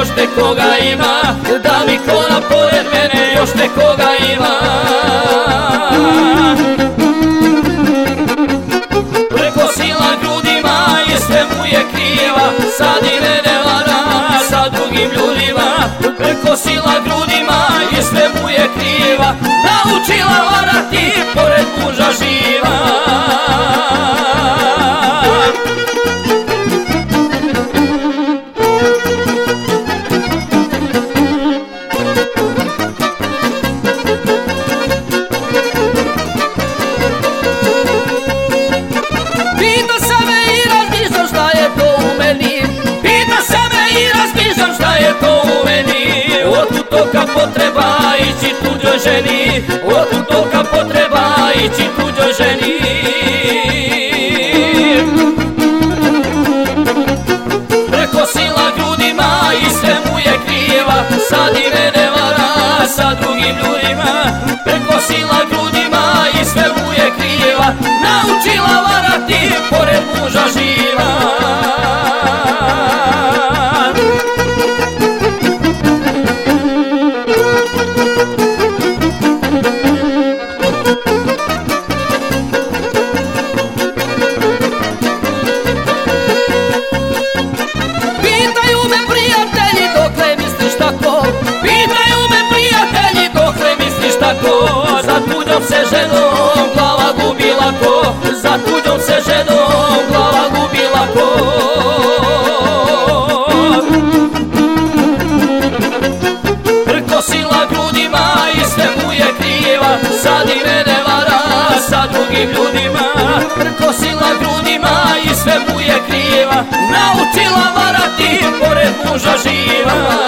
još nekoga ima? Da mi kona pored mene još nekoga ima je kriva Sad i mene vara sa drugim ljudima. Preko sila grudima i sve mu je kriva tolika potreba ići tuđoj ženi. Otkud tolika potreba ići tuđoj ženi. Preko sila ljudima i sve mu je kriva. Sad i mene vara sa drugim ljudima. Preko sila ljudima i sve mu je kriva. Naučila varati pored muža živa za tuđom se ženom glava gubila ko Za tuđom se ženom glava gubila ko Prkosila grudima i sve mu je kriva Sad i mene vara sa drugim ljudima. Prkosila grudima i sve mu je kriva Naučila varati pored muža živa.